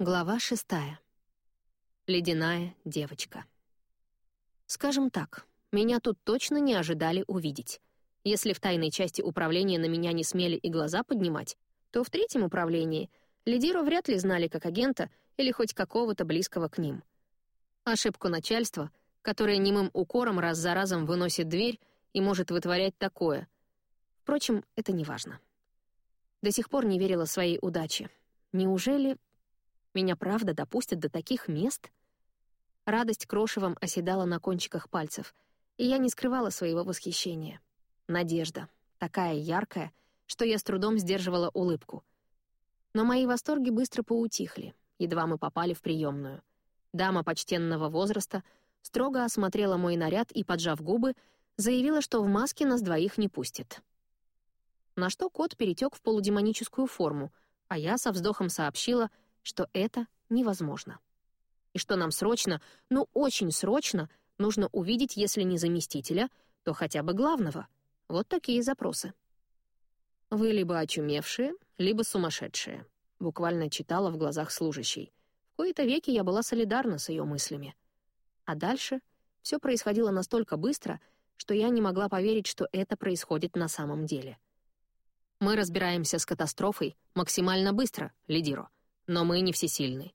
Глава шестая. Ледяная девочка. Скажем так, меня тут точно не ожидали увидеть. Если в тайной части управления на меня не смели и глаза поднимать, то в третьем управлении лидиру вряд ли знали как агента или хоть какого-то близкого к ним. Ошибку начальства, которое немым укором раз за разом выносит дверь и может вытворять такое. Впрочем, это не важно. До сих пор не верила своей удаче. Неужели меня правда допустят до таких мест? Радость крошевом оседала на кончиках пальцев, и я не скрывала своего восхищения. Надежда, такая яркая, что я с трудом сдерживала улыбку. Но мои восторги быстро поутихли, едва мы попали в приемную. Дама почтенного возраста строго осмотрела мой наряд и, поджав губы, заявила, что в маске нас двоих не пустит. На что кот перетек в полудемоническую форму, а я со вздохом сообщила — что это невозможно. И что нам срочно, ну очень срочно, нужно увидеть, если не заместителя, то хотя бы главного. Вот такие запросы. «Вы либо очумевшие, либо сумасшедшие», — буквально читала в глазах служащей. В кои-то веки я была солидарна с ее мыслями. А дальше все происходило настолько быстро, что я не могла поверить, что это происходит на самом деле. Мы разбираемся с катастрофой максимально быстро, Лидиро — но мы не всесильны.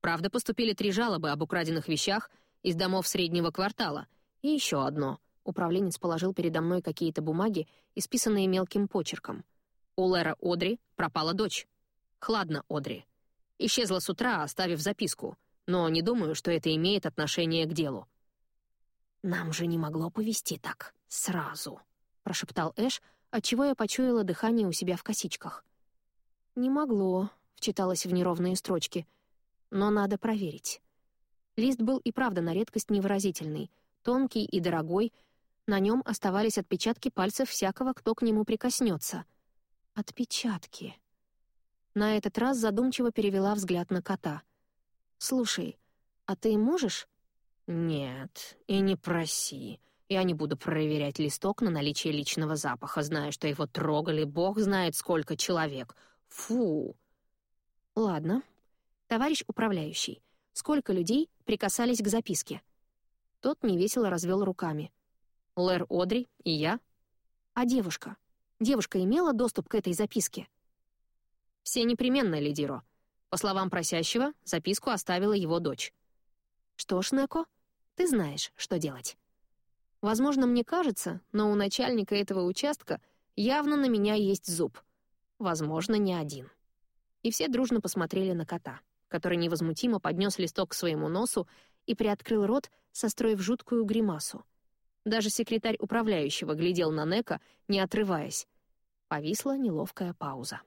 Правда, поступили три жалобы об украденных вещах из домов среднего квартала. И еще одно. Управленец положил передо мной какие-то бумаги, исписанные мелким почерком. У Лера Одри пропала дочь. Хладно, Одри. Исчезла с утра, оставив записку, но не думаю, что это имеет отношение к делу. «Нам же не могло повести так, сразу», — прошептал Эш, отчего я почуяла дыхание у себя в косичках. «Не могло», вчиталась в неровные строчки. Но надо проверить. Лист был и правда на редкость невыразительный, тонкий и дорогой, на нем оставались отпечатки пальцев всякого, кто к нему прикоснется. Отпечатки. На этот раз задумчиво перевела взгляд на кота. «Слушай, а ты можешь?» «Нет, и не проси. Я не буду проверять листок на наличие личного запаха, зная, что его трогали бог знает сколько человек. Фу!» «Ладно. Товарищ управляющий, сколько людей прикасались к записке?» Тот невесело развел руками. «Лэр Одри и я». «А девушка? Девушка имела доступ к этой записке?» «Все непременно, Лидиро. По словам просящего, записку оставила его дочь». «Что ж, Неко, ты знаешь, что делать». Возможно, мне кажется, но у начальника этого участка явно на меня есть зуб. Возможно, не один и все дружно посмотрели на кота, который невозмутимо поднес листок к своему носу и приоткрыл рот, состроив жуткую гримасу. Даже секретарь управляющего глядел на Нека, не отрываясь. Повисла неловкая пауза.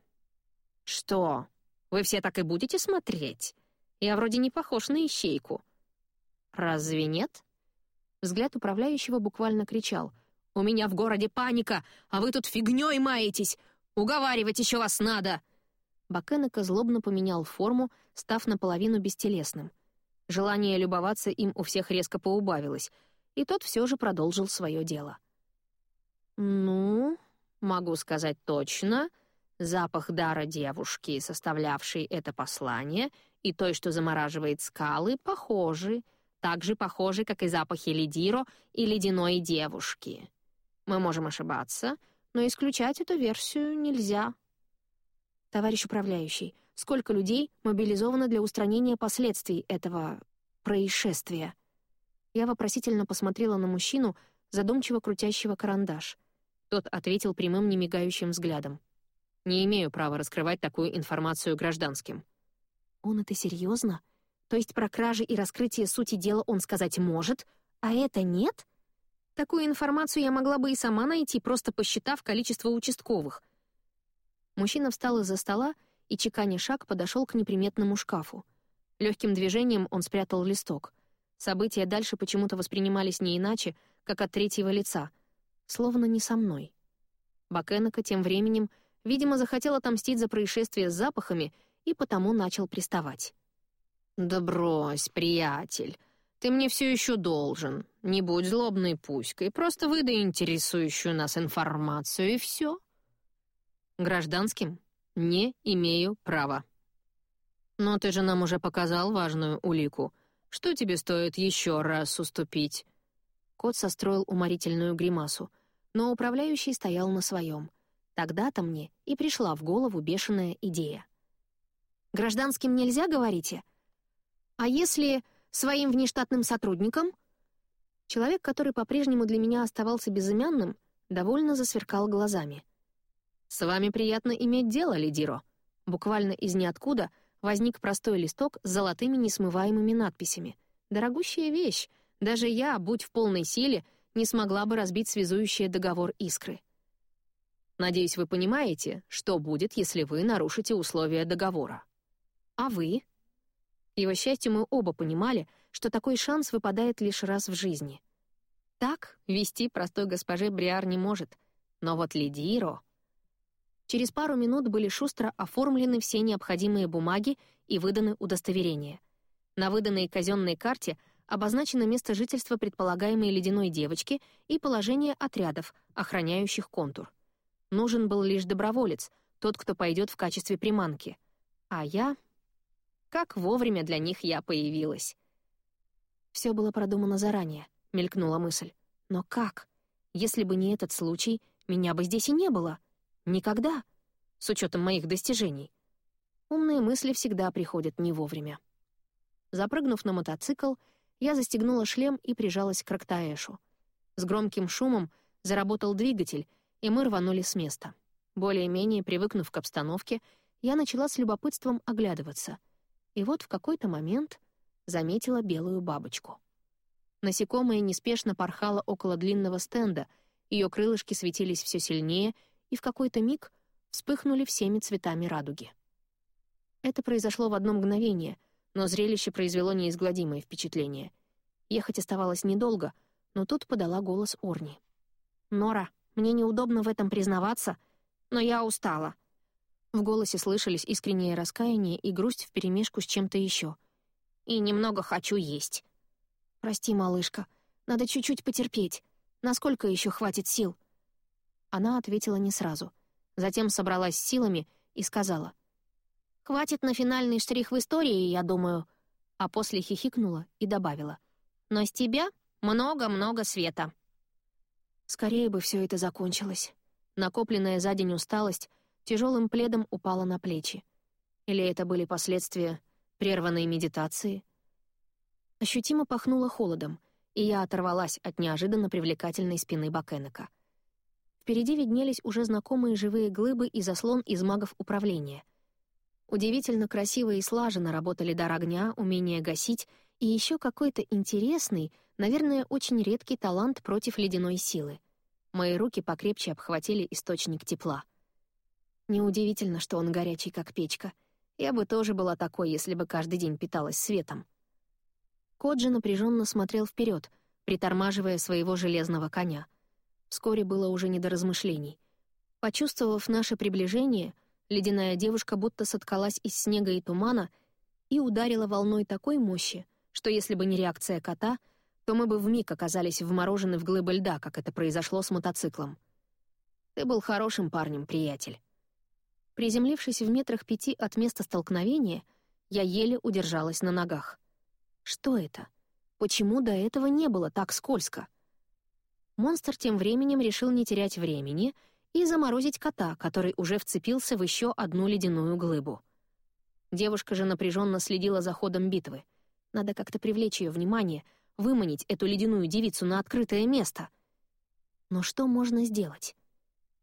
«Что? Вы все так и будете смотреть? Я вроде не похож на ищейку». «Разве нет?» Взгляд управляющего буквально кричал. «У меня в городе паника, а вы тут фигнёй маетесь! Уговаривать еще вас надо!» Бакенека злобно поменял форму, став наполовину бестелесным. Желание любоваться им у всех резко поубавилось, и тот все же продолжил свое дело. «Ну, могу сказать точно, запах дара девушки, составлявшей это послание, и той, что замораживает скалы, похожи, так же похожи, как и запахи лидиро и ледяной девушки. Мы можем ошибаться, но исключать эту версию нельзя». «Товарищ управляющий, сколько людей мобилизовано для устранения последствий этого... происшествия?» Я вопросительно посмотрела на мужчину, задумчиво крутящего карандаш. Тот ответил прямым немигающим взглядом. «Не имею права раскрывать такую информацию гражданским». «Он это серьезно? То есть про кражи и раскрытие сути дела он сказать может, а это нет?» Такую информацию я могла бы и сама найти, просто посчитав количество участковых. Мужчина встал из-за стола и, чеканя шаг, подошел к неприметному шкафу. Легким движением он спрятал листок. События дальше почему-то воспринимались не иначе, как от третьего лица, словно не со мной. Бакенека тем временем, видимо, захотел отомстить за происшествие с запахами и потому начал приставать. «Да брось, приятель, ты мне все еще должен. Не будь злобной пуськой, просто выдай интересующую нас информацию, и все. Гражданским не имею права. «Но ты же нам уже показал важную улику. Что тебе стоит еще раз уступить?» Кот состроил уморительную гримасу, но управляющий стоял на своем. Тогда-то мне и пришла в голову бешеная идея. «Гражданским нельзя, говорите? А если своим внештатным сотрудникам?» Человек, который по-прежнему для меня оставался безымянным, довольно засверкал глазами. «С вами приятно иметь дело, Лидиро». Буквально из ниоткуда возник простой листок с золотыми несмываемыми надписями. Дорогущая вещь. Даже я, будь в полной силе, не смогла бы разбить связующий договор искры. Надеюсь, вы понимаете, что будет, если вы нарушите условия договора. А вы? К его счастью, мы оба понимали, что такой шанс выпадает лишь раз в жизни. Так вести простой госпоже Бриар не может. Но вот Лидиро... Через пару минут были шустро оформлены все необходимые бумаги и выданы удостоверения. На выданной казенной карте обозначено место жительства предполагаемой ледяной девочки и положение отрядов, охраняющих контур. Нужен был лишь доброволец, тот, кто пойдет в качестве приманки. А я... Как вовремя для них я появилась. Все было продумано заранее, мелькнула мысль. Но как? Если бы не этот случай, меня бы здесь и не было. Никогда. С учетом моих достижений. Умные мысли всегда приходят не вовремя. Запрыгнув на мотоцикл, я застегнула шлем и прижалась к Рактаэшу. С громким шумом заработал двигатель, и мы рванули с места. Более-менее привыкнув к обстановке, я начала с любопытством оглядываться. И вот в какой-то момент заметила белую бабочку. Насекомое неспешно порхало около длинного стенда, ее крылышки светились все сильнее — и в какой-то миг вспыхнули всеми цветами радуги. Это произошло в одно мгновение, но зрелище произвело неизгладимое впечатление. Ехать оставалось недолго, но тут подала голос Орни. «Нора, мне неудобно в этом признаваться, но я устала». В голосе слышались искреннее раскаяние и грусть вперемешку с чем-то еще. «И немного хочу есть». «Прости, малышка, надо чуть-чуть потерпеть. Насколько еще хватит сил?» Она ответила не сразу. Затем собралась силами и сказала. «Хватит на финальный штрих в истории, я думаю». А после хихикнула и добавила. «Но с тебя много-много света». Скорее бы все это закончилось. Накопленная за день усталость тяжелым пледом упала на плечи. Или это были последствия прерванной медитации? Ощутимо пахнуло холодом, и я оторвалась от неожиданно привлекательной спины Бакенека. Впереди виднелись уже знакомые живые глыбы и заслон из магов управления. Удивительно красиво и слаженно работали дар огня, умение гасить и еще какой-то интересный, наверное, очень редкий талант против ледяной силы. Мои руки покрепче обхватили источник тепла. Неудивительно, что он горячий, как печка. Я бы тоже была такой, если бы каждый день питалась светом. Кот же напряженно смотрел вперед, притормаживая своего железного коня — Вскоре было уже не до размышлений. Почувствовав наше приближение, ледяная девушка будто соткалась из снега и тумана и ударила волной такой мощи, что если бы не реакция кота, то мы бы вмиг оказались вморожены в глыбы льда, как это произошло с мотоциклом. Ты был хорошим парнем, приятель. Приземлившись в метрах пяти от места столкновения, я еле удержалась на ногах. Что это? Почему до этого не было так скользко? Монстр тем временем решил не терять времени и заморозить кота, который уже вцепился в еще одну ледяную глыбу. Девушка же напряженно следила за ходом битвы. Надо как-то привлечь ее внимание, выманить эту ледяную девицу на открытое место. Но что можно сделать?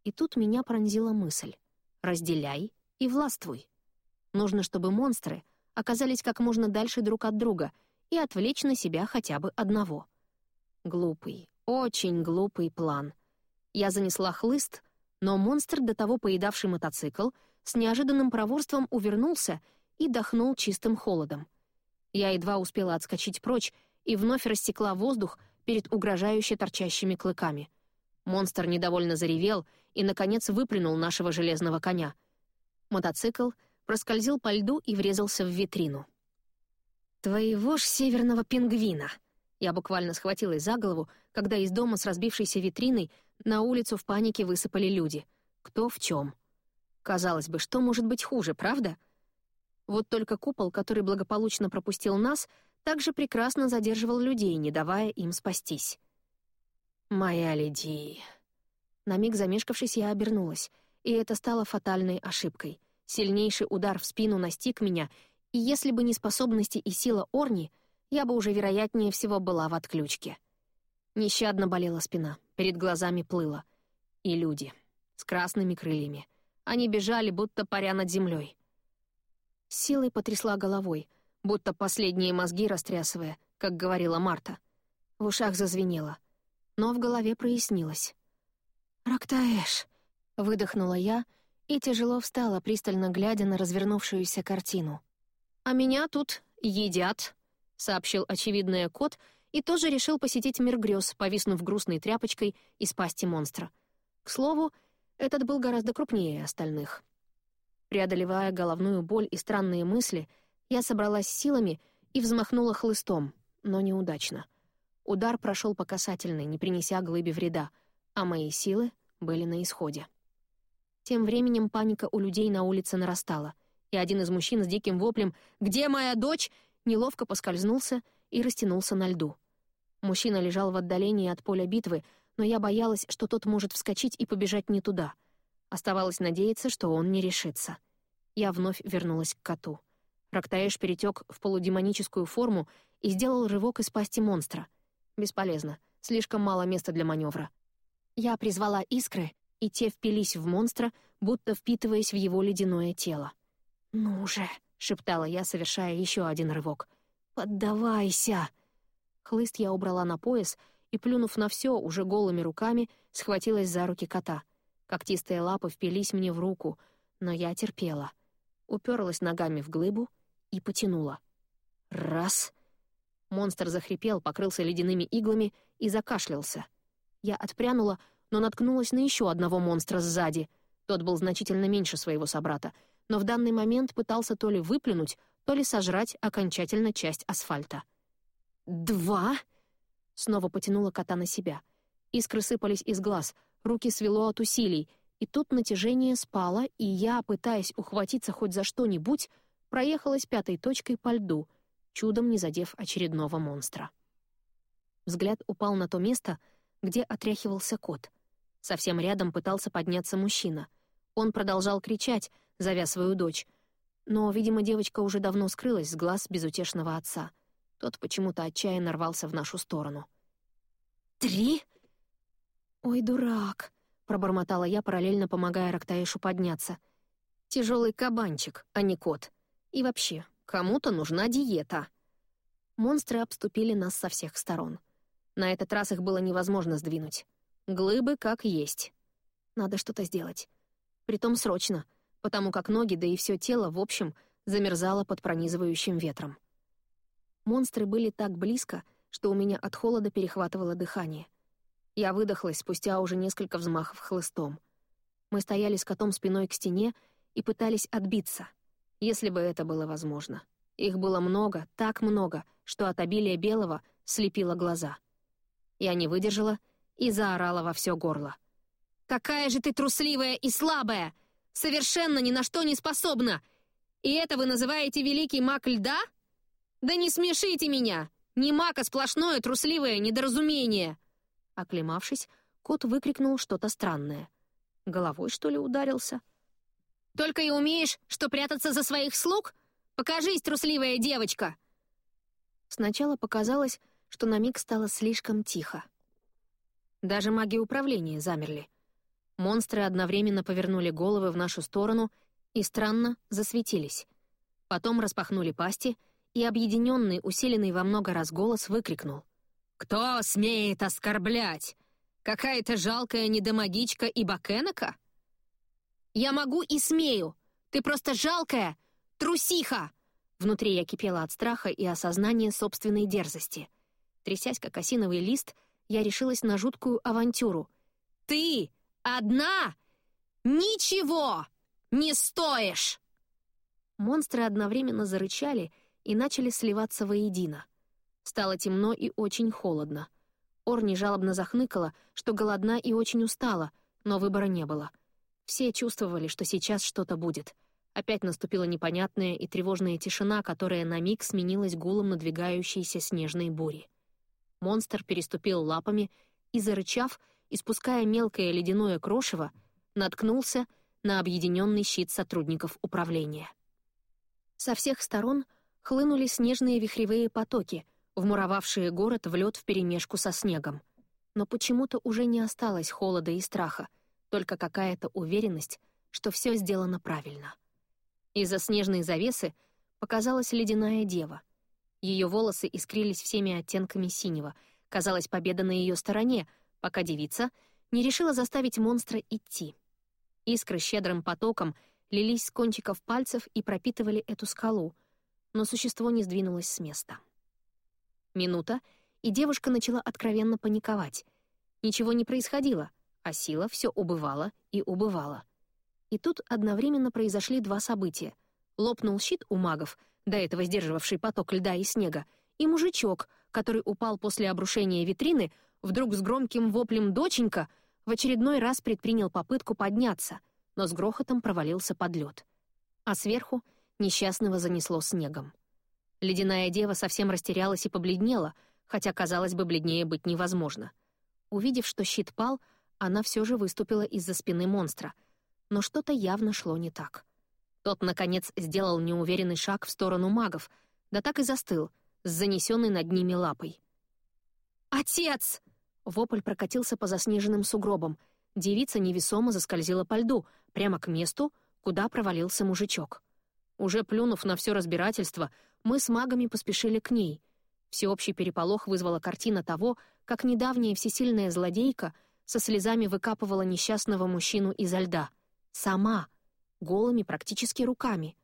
И тут меня пронзила мысль. «Разделяй и властвуй». Нужно, чтобы монстры оказались как можно дальше друг от друга и отвлечь на себя хотя бы одного. Глупый, очень глупый план. Я занесла хлыст, но монстр, до того поедавший мотоцикл, с неожиданным проворством увернулся и дохнул чистым холодом. Я едва успела отскочить прочь и вновь рассекла воздух перед угрожающе торчащими клыками. Монстр недовольно заревел и, наконец, выплюнул нашего железного коня. Мотоцикл проскользил по льду и врезался в витрину. «Твоего ж северного пингвина!» Я буквально схватилась за голову, когда из дома с разбившейся витриной на улицу в панике высыпали люди. Кто в чем. Казалось бы, что может быть хуже, правда? Вот только купол, который благополучно пропустил нас, также прекрасно задерживал людей, не давая им спастись. «Моя леди...» На миг замешкавшись, я обернулась, и это стало фатальной ошибкой. Сильнейший удар в спину настиг меня, и если бы не способности и сила Орни, я бы уже, вероятнее всего, была в отключке. Нещадно болела спина, перед глазами плыла. И люди с красными крыльями. Они бежали, будто паря над землей. Силой потрясла головой, будто последние мозги растрясывая, как говорила Марта. В ушах зазвенело, но в голове прояснилось. «Рактаэш!» — выдохнула я и тяжело встала, пристально глядя на развернувшуюся картину. «А меня тут едят», — сообщил очевидное кот и тоже решил посетить мир грез, повиснув грустной тряпочкой из пасти монстра. К слову, этот был гораздо крупнее остальных. Преодолевая головную боль и странные мысли, я собралась силами и взмахнула хлыстом, но неудачно. Удар прошел по касательной, не принеся глыбе вреда, а мои силы были на исходе. Тем временем паника у людей на улице нарастала, и один из мужчин с диким воплем «Где моя дочь?» Неловко поскользнулся и растянулся на льду. Мужчина лежал в отдалении от поля битвы, но я боялась, что тот может вскочить и побежать не туда. Оставалось надеяться, что он не решится. Я вновь вернулась к коту. Рактаэш перетек в полудемоническую форму и сделал рывок из пасти монстра. Бесполезно, слишком мало места для маневра. Я призвала искры, и те впились в монстра, будто впитываясь в его ледяное тело. «Ну же!» — шептала я, совершая еще один рывок. «Поддавайся!» Хлыст я убрала на пояс и, плюнув на все уже голыми руками, схватилась за руки кота. Когтистые лапы впились мне в руку, но я терпела. Уперлась ногами в глыбу и потянула. Раз. Монстр захрипел, покрылся ледяными иглами и закашлялся. Я отпрянула, но наткнулась на еще одного монстра сзади. Тот был значительно меньше своего собрата, но в данный момент пытался то ли выплюнуть, то ли сожрать окончательно часть асфальта. «Два?» Снова потянула кота на себя. Искры сыпались из глаз, руки свело от усилий, и тут натяжение спало, и я, пытаясь ухватиться хоть за что-нибудь, проехалась пятой точкой по льду, чудом не задев очередного монстра. Взгляд упал на то место, где отряхивался кот. Совсем рядом пытался подняться мужчина. Он продолжал кричать, зовя свою дочь. Но, видимо, девочка уже давно скрылась с глаз безутешного отца — тот почему-то отчаянно рвался в нашу сторону. «Три?» «Ой, дурак!» — пробормотала я, параллельно помогая Рактаэшу подняться. «Тяжелый кабанчик, а не кот. И вообще, кому-то нужна диета». Монстры обступили нас со всех сторон. На этот раз их было невозможно сдвинуть. Глыбы как есть. Надо что-то сделать. Притом срочно, потому как ноги, да и все тело, в общем, замерзало под пронизывающим ветром. Монстры были так близко, что у меня от холода перехватывало дыхание. Я выдохлась спустя уже несколько взмахов хлыстом. Мы стояли с котом спиной к стене и пытались отбиться, если бы это было возможно. Их было много, так много, что от обилия белого слепило глаза. Я не выдержала и заорала во все горло. «Какая же ты трусливая и слабая! Совершенно ни на что не способна! И это вы называете великий маг льда?» «Да не смешите меня! Не мака сплошное трусливое недоразумение!» Оклемавшись, кот выкрикнул что-то странное. Головой, что ли, ударился? «Только и умеешь, что прятаться за своих слуг? Покажись, трусливая девочка!» Сначала показалось, что на миг стало слишком тихо. Даже маги управления замерли. Монстры одновременно повернули головы в нашу сторону и странно засветились. Потом распахнули пасти — и объединенный, усиленный во много раз голос выкрикнул. «Кто смеет оскорблять? Какая-то жалкая недомагичка и бакенока?» «Я могу и смею! Ты просто жалкая! Трусиха!» Внутри я кипела от страха и осознания собственной дерзости. Трясясь, как осиновый лист, я решилась на жуткую авантюру. «Ты одна ничего не стоишь!» Монстры одновременно зарычали — и начали сливаться воедино. Стало темно и очень холодно. Орни жалобно захныкала, что голодна и очень устала, но выбора не было. Все чувствовали, что сейчас что-то будет. Опять наступила непонятная и тревожная тишина, которая на миг сменилась гулом надвигающейся снежной бури. Монстр переступил лапами и, зарычав, испуская мелкое ледяное крошево, наткнулся на объединенный щит сотрудников управления. Со всех сторон хлынули снежные вихревые потоки, вмуровавшие город в лед вперемешку со снегом. Но почему-то уже не осталось холода и страха, только какая-то уверенность, что все сделано правильно. Из-за снежной завесы показалась ледяная дева. Ее волосы искрились всеми оттенками синего. Казалось, победа на ее стороне, пока девица не решила заставить монстра идти. Искры щедрым потоком лились с кончиков пальцев и пропитывали эту скалу, но существо не сдвинулось с места. Минута, и девушка начала откровенно паниковать. Ничего не происходило, а сила все убывала и убывала — и тут одновременно произошли два события. Лопнул щит у магов, до этого сдерживавший поток льда и снега, и мужичок, который упал после обрушения витрины, вдруг с громким воплем «Доченька!» в очередной раз предпринял попытку подняться, но с грохотом провалился под лед. А сверху несчастного занесло снегом. Ледяная дева совсем растерялась и побледнела, хотя, казалось бы, бледнее быть невозможно. Увидев, что щит пал, она все же выступила из-за спины монстра — но что-то явно шло не так. Тот, наконец, сделал неуверенный шаг в сторону магов, да так и застыл, с занесенной над ними лапой. «Отец!» Вопль прокатился по заснеженным сугробам. Девица невесомо заскользила по льду, прямо к месту, куда провалился мужичок. Уже плюнув на все разбирательство, мы с магами поспешили к ней. Всеобщий переполох вызвала картина того, как недавняя всесильная злодейка со слезами выкапывала несчастного мужчину изо льда — Сама, голыми практически руками.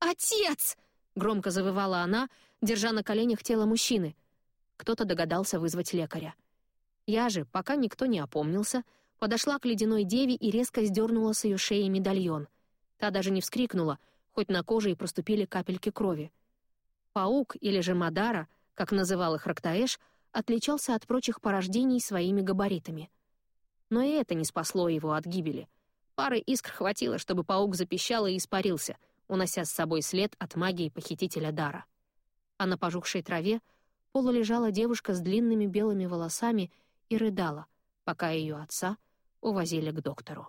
«Отец!» — громко завывала она, держа на коленях тело мужчины. Кто-то догадался вызвать лекаря. Я же, пока никто не опомнился, подошла к ледяной деве и резко сдернула с ее шеи медальон. Та даже не вскрикнула, хоть на коже и проступили капельки крови. Паук, или же Мадара, как называл их Рактаэш, отличался от прочих порождений своими габаритами. Но и это не спасло его от гибели — Пары искр хватило, чтобы паук запищал и испарился, унося с собой след от магии похитителя дара. А на пожухшей траве полулежала девушка с длинными белыми волосами и рыдала, пока ее отца увозили к доктору.